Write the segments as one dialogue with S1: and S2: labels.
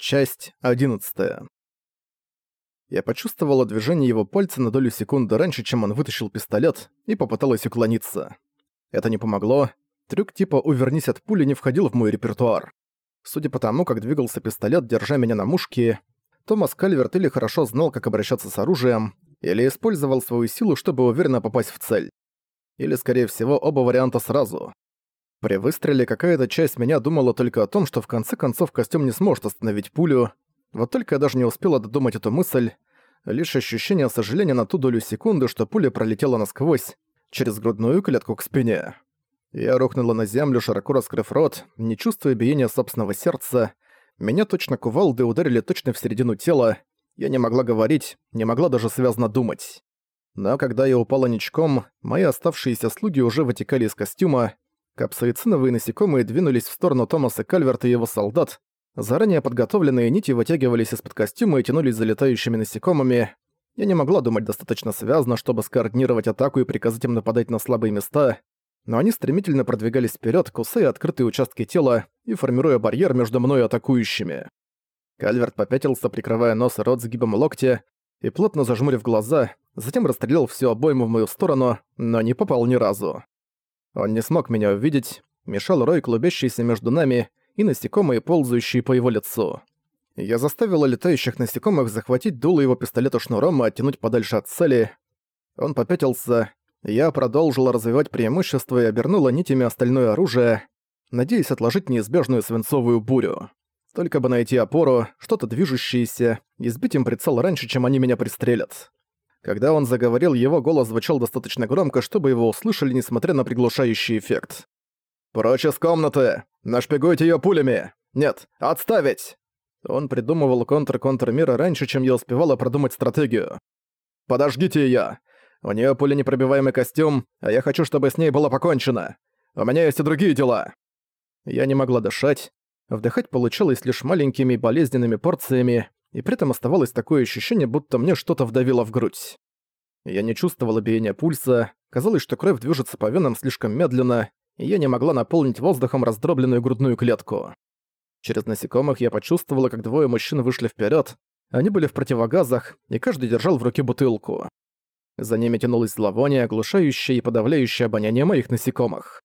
S1: Часть 11. Я почувствовала движение его пальца на долю секунды раньше, чем он вытащил пистолет, и попыталась уклониться. Это не помогло. Трюк типа «увернись от пули» не входил в мой репертуар. Судя по тому, как двигался пистолет, держа меня на мушке, Томас Кальверт или хорошо знал, как обращаться с оружием, или использовал свою силу, чтобы уверенно попасть в цель. Или, скорее всего, оба варианта сразу. При выстреле какая-то часть меня думала только о том, что в конце концов костюм не сможет остановить пулю. Вот только я даже не успела додумать эту мысль. Лишь ощущение сожаления на ту долю секунды, что пуля пролетела насквозь, через грудную клетку к спине. Я рухнула на землю, широко раскрыв рот, не чувствуя биения собственного сердца. Меня точно кувалды ударили точно в середину тела. Я не могла говорить, не могла даже связно думать. Но когда я упала ничком, мои оставшиеся слуги уже вытекали из костюма, Капсаициновые насекомые двинулись в сторону Томаса Кальверта и его солдат. Заранее подготовленные нити вытягивались из-под костюма и тянулись за летающими насекомыми. Я не могла думать достаточно связно, чтобы скоординировать атаку и приказать им нападать на слабые места, но они стремительно продвигались вперед, кусая открытые участки тела и формируя барьер между мной и атакующими. Кальверт попятился, прикрывая нос и рот сгибом локтя, и плотно зажмурив глаза, затем расстрелял всю обойму в мою сторону, но не попал ни разу. Он не смог меня увидеть, мешал рой, клубящийся между нами, и насекомые, ползающие по его лицу. Я заставила летающих насекомых захватить дуло его пистолета шнуром и оттянуть подальше от цели. Он попятился, я продолжила развивать преимущество и обернула нитями остальное оружие, надеясь отложить неизбежную свинцовую бурю. Только бы найти опору, что-то движущееся, и сбить им прицел раньше, чем они меня пристрелят. Когда он заговорил, его голос звучал достаточно громко, чтобы его услышали, несмотря на приглушающий эффект. «Прочь из комнаты! Нашпигуйте её пулями! Нет, отставить!» Он придумывал контр-контр-мира раньше, чем я успевала продумать стратегию. «Подожгите её! У неё пуленепробиваемый костюм, а я хочу, чтобы с ней было покончено! У меня есть и другие дела!» Я не могла дышать. Вдыхать получалось лишь маленькими болезненными порциями, и при этом оставалось такое ощущение, будто мне что-то вдавило в грудь. Я не чувствовала биения пульса, казалось, что кровь движется по венам слишком медленно, и я не могла наполнить воздухом раздробленную грудную клетку. Через насекомых я почувствовала, как двое мужчин вышли вперед. Они были в противогазах, и каждый держал в руке бутылку. За ними тянулась зловоние, оглушающее и подавляющее обоняние моих насекомых.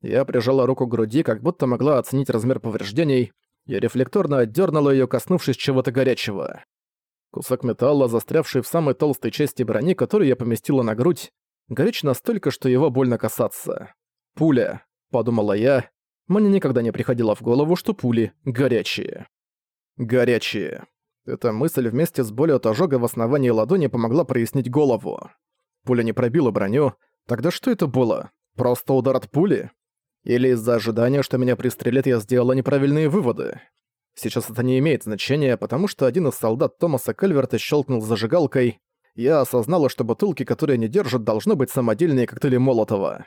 S1: Я прижала руку к груди, как будто могла оценить размер повреждений, я рефлекторно отдернула ее, коснувшись чего-то горячего. Кусок металла, застрявший в самой толстой части брони, которую я поместила на грудь, горяч настолько, что его больно касаться. «Пуля», — подумала я. Мне никогда не приходило в голову, что пули горячие. Горячие. Эта мысль вместе с болью от ожога в основании ладони помогла прояснить голову. Пуля не пробила броню. Тогда что это было? Просто удар от пули? Или из-за ожидания, что меня пристрелят, я сделала неправильные выводы. Сейчас это не имеет значения, потому что один из солдат Томаса Кальверта щелкнул зажигалкой. Я осознала, что бутылки, которые они держат, должны быть самодельные коктейли Молотова.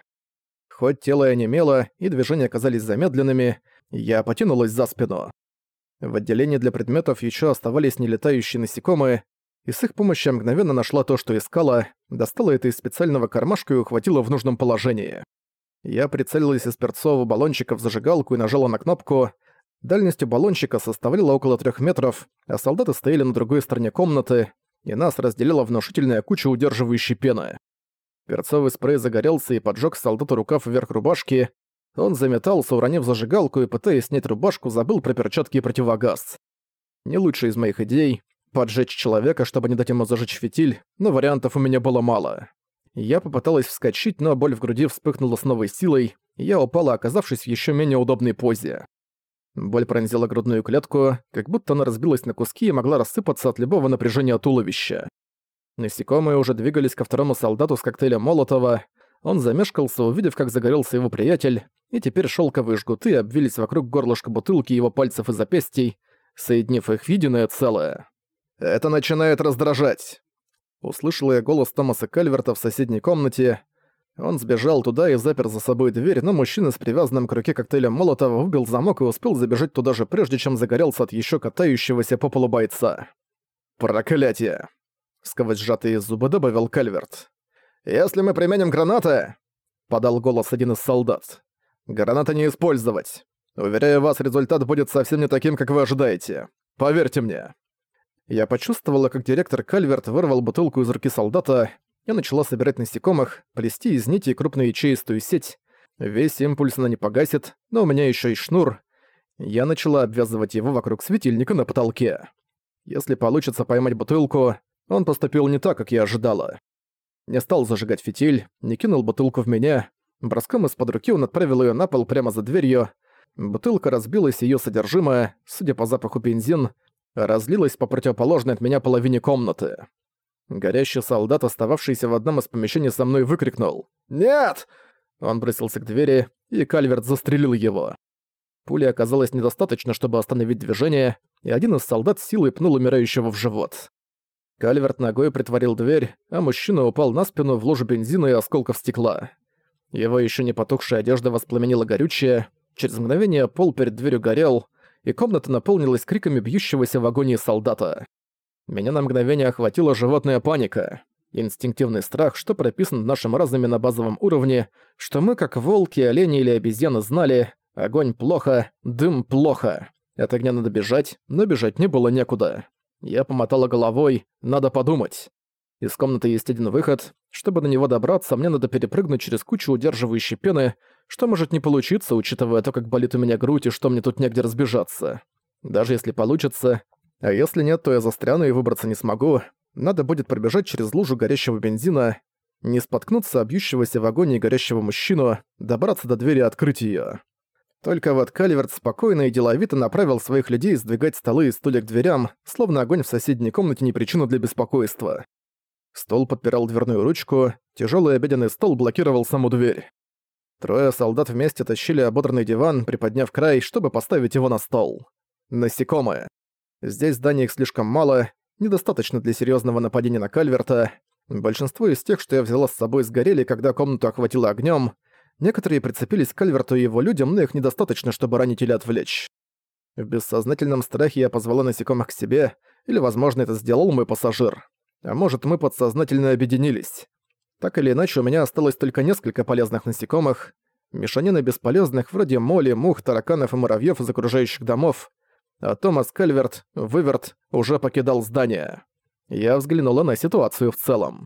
S1: Хоть тело и онемело, и движения оказались замедленными, я потянулась за спину. В отделении для предметов еще оставались нелетающие насекомые, и с их помощью мгновенно нашла то, что искала, достала это из специального кармашка и ухватила в нужном положении. Я прицелилась из перцового баллончика в зажигалку и нажала на кнопку. Дальность у баллончика составляла около трех метров, а солдаты стояли на другой стороне комнаты, и нас разделила внушительная куча удерживающей пены. Перцовый спрей загорелся и поджег солдату рукав вверх рубашки. Он заметался, уронив зажигалку и, пытаясь снять рубашку, забыл про перчатки и противогаз. Не лучшая из моих идей — поджечь человека, чтобы не дать ему зажечь фитиль, но вариантов у меня было мало. Я попыталась вскочить, но боль в груди вспыхнула с новой силой, и я упала, оказавшись в еще менее удобной позе. Боль пронзила грудную клетку, как будто она разбилась на куски и могла рассыпаться от любого напряжения туловища. Насекомые уже двигались ко второму солдату с коктейлем Молотова. Он замешкался, увидев, как загорелся его приятель, и теперь шелковые жгуты обвились вокруг горлышка бутылки его пальцев и запястий, соединив их в единое целое. «Это начинает раздражать!» Услышала я голос Томаса Кальверта в соседней комнате. Он сбежал туда и запер за собой дверь, но мужчина с привязанным к руке коктейлем Молотова выбил замок и успел забежать туда же, прежде чем загорелся от еще катающегося по полу бойца. «Проклятие!» — сквозь сжатые зубы добавил Кальверт. «Если мы применим гранаты...» — подал голос один из солдат. «Гранаты не использовать. Уверяю вас, результат будет совсем не таким, как вы ожидаете. Поверьте мне». Я почувствовала, как директор Кальверт вырвал бутылку из руки солдата и начала собирать насекомых, плести из нити крупноячеистую сеть. Весь импульс она не погасит, но у меня еще есть шнур. Я начала обвязывать его вокруг светильника на потолке. Если получится поймать бутылку, он поступил не так, как я ожидала. Не стал зажигать фитиль, не кинул бутылку в меня. Броском из-под руки он отправил ее на пол прямо за дверью. Бутылка разбилась, ее содержимое, судя по запаху бензин, разлилось по противоположной от меня половине комнаты. Горящий солдат, остававшийся в одном из помещений со мной, выкрикнул «Нет!». Он бросился к двери, и Кальверт застрелил его. Пули оказалось недостаточно, чтобы остановить движение, и один из солдат силой пнул умирающего в живот. Кальверт ногой притворил дверь, а мужчина упал на спину в лужу бензина и осколков стекла. Его еще не потухшая одежда воспламенила горючее, через мгновение пол перед дверью горел, и комната наполнилась криками бьющегося в агонии солдата. Меня на мгновение охватила животная паника. Инстинктивный страх, что прописан в нашем на базовом уровне, что мы, как волки, олени или обезьяны, знали, огонь плохо, дым плохо. От огня надо бежать, но бежать не было некуда. Я помотала головой, надо подумать. Из комнаты есть один выход. Чтобы на него добраться, мне надо перепрыгнуть через кучу удерживающей пены, что может не получиться, учитывая то, как болит у меня грудь и что мне тут негде разбежаться. Даже если получится, а если нет, то я застряну и выбраться не смогу. Надо будет пробежать через лужу горящего бензина, не споткнуться обьющегося в агонии горящего мужчину, добраться до двери и открыть её. Только вот Кальверт спокойно и деловито направил своих людей сдвигать столы и стулья к дверям, словно огонь в соседней комнате не причина для беспокойства. Стол подпирал дверную ручку, тяжелый обеденный стол блокировал саму дверь. Трое солдат вместе тащили ободранный диван, приподняв край, чтобы поставить его на стол. Насекомые. Здесь зданий их слишком мало, недостаточно для серьезного нападения на Кальверта. Большинство из тех, что я взяла с собой, сгорели, когда комнату охватило огнем. Некоторые прицепились к Кальверту и его людям, но их недостаточно, чтобы ранить или отвлечь. В бессознательном страхе я позвала насекомых к себе, или, возможно, это сделал мой пассажир. А может, мы подсознательно объединились. Так или иначе, у меня осталось только несколько полезных насекомых. Мешанина бесполезных, вроде моли, мух, тараканов и муравьев из окружающих домов, а Томас Кальверт, выверт, уже покидал здание. Я взглянула на ситуацию в целом.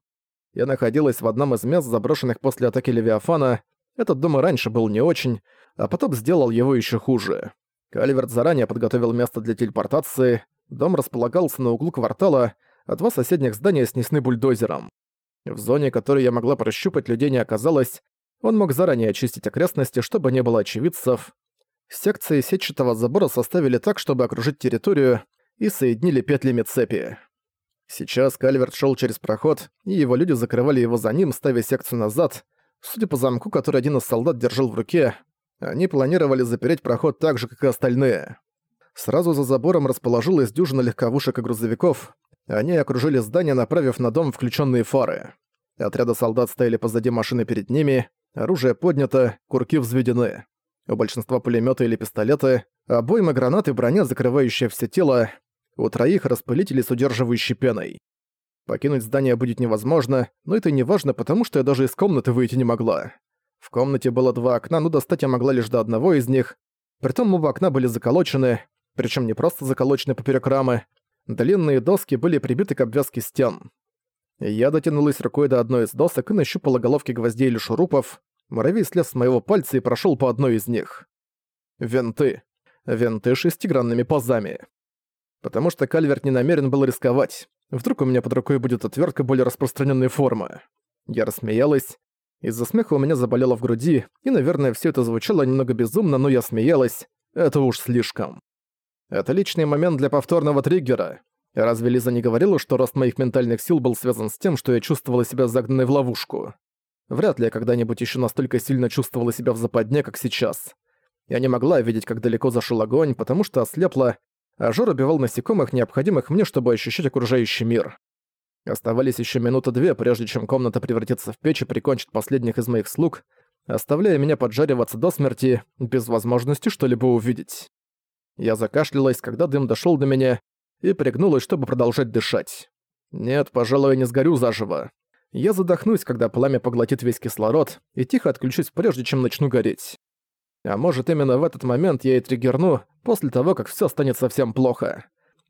S1: Я находилась в одном из мест, заброшенных после атаки Левиафана. Этот дом и раньше был не очень, а потом сделал его еще хуже. Кальверт заранее подготовил место для телепортации, дом располагался на углу квартала, а два соседних здания снесены бульдозером. В зоне, которой я могла прощупать, людей не оказалось, он мог заранее очистить окрестности, чтобы не было очевидцев, Секции сетчатого забора составили так, чтобы окружить территорию, и соединили петлями цепи. Сейчас Кальверт шел через проход, и его люди закрывали его за ним, ставя секцию назад. Судя по замку, который один из солдат держал в руке, они планировали запереть проход так же, как и остальные. Сразу за забором расположилась дюжина легковушек и грузовиков. Они окружили здание, направив на дом включенные фары. Отряды солдат стояли позади машины перед ними, оружие поднято, курки взведены. У большинства пулемёты или пистолеты, обойма гранаты, броня, закрывающая все тело, у троих распылители с удерживающей пеной. Покинуть здание будет невозможно, но это не важно, потому что я даже из комнаты выйти не могла. В комнате было два окна, но достать я могла лишь до одного из них. Притом оба окна были заколочены, причем не просто заколочены поперек рамы. Длинные доски были прибиты к обвязке стен. Я дотянулась рукой до одной из досок и нащупала головки гвоздей или шурупов. Муравей слез с моего пальца и прошел по одной из них. Венты. Венты шестигранными пазами. Потому что Кальверт не намерен был рисковать. Вдруг у меня под рукой будет отвертка более распространенной формы. Я рассмеялась. Из-за смеха у меня заболело в груди, и, наверное, все это звучало немного безумно, но я смеялась. Это уж слишком. Это личный момент для повторного триггера. Разве Лиза не говорила, что рост моих ментальных сил был связан с тем, что я чувствовала себя загнанной в ловушку? Вряд ли я когда-нибудь еще настолько сильно чувствовала себя в западне, как сейчас. Я не могла видеть, как далеко зашел огонь, потому что ослепла, а жор убивал насекомых, необходимых мне, чтобы ощущать окружающий мир. Оставались еще минуты две, прежде чем комната превратится в печь и прикончит последних из моих слуг, оставляя меня поджариваться до смерти, без возможности что-либо увидеть. Я закашлялась, когда дым дошел до меня, и пригнулась, чтобы продолжать дышать. Нет, пожалуй, я не сгорю заживо. Я задохнусь, когда пламя поглотит весь кислород, и тихо отключусь, прежде чем начну гореть. А может, именно в этот момент я и триггерну, после того, как всё станет совсем плохо.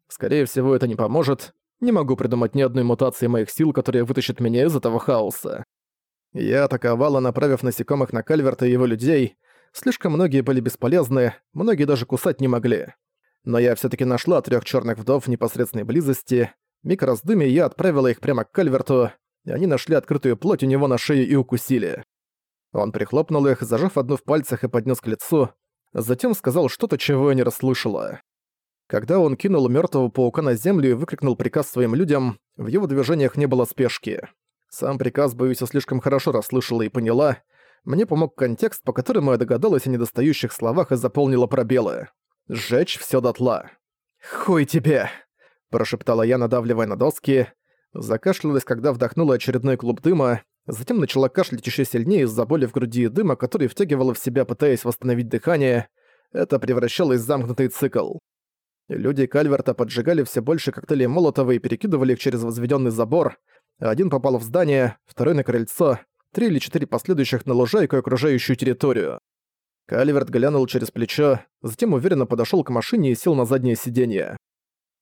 S1: Скорее всего, это не поможет. Не могу придумать ни одной мутации моих сил, которая вытащит меня из этого хаоса. Я атаковала, направив насекомых на Кальверта и его людей. Слишком многие были бесполезны, многие даже кусать не могли. Но я все таки нашла трех черных вдов в непосредственной близости. Миг раздумий я отправила их прямо к Кальверту, и они нашли открытую плоть у него на шее и укусили. Он прихлопнул их, зажав одну в пальцах и поднес к лицу, затем сказал что-то, чего я не расслышала. Когда он кинул мертвого паука на землю и выкрикнул приказ своим людям, в его движениях не было спешки. Сам приказ, боюсь, я слишком хорошо расслышала и поняла. Мне помог контекст, по которому я догадалась о недостающих словах и заполнила пробелы. «Сжечь всё дотла». «Хуй тебе!» – прошептала я, надавливая на доски. Закашлялась, когда вдохнула очередной клуб дыма, затем начала кашлять ещё сильнее из-за боли в груди и дыма, который втягивала в себя, пытаясь восстановить дыхание. Это превращалось в замкнутый цикл. Люди Кальверта поджигали все больше коктейлей Молотова и перекидывали их через возведенный забор. Один попал в здание, второй на крыльцо, три или четыре последующих на лужайку и окружающую территорию. Кальверт глянул через плечо, затем уверенно подошел к машине и сел на заднее сиденье.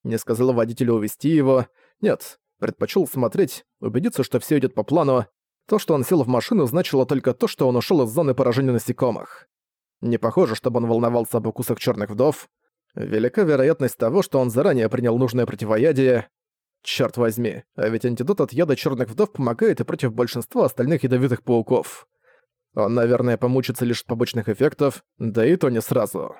S1: Не сказал водителю увести его. Нет, предпочел смотреть, убедиться, что все идет по плану. То, что он сел в машину, значило только то, что он ушел из зоны поражения насекомых. Не похоже, чтобы он волновался об укусах черных вдов. Велика вероятность того, что он заранее принял нужное противоядие. Черт возьми, а ведь антидот от яда черных вдов помогает и против большинства остальных ядовитых пауков. Он, наверное, помучится лишь от побочных эффектов, да и то не сразу.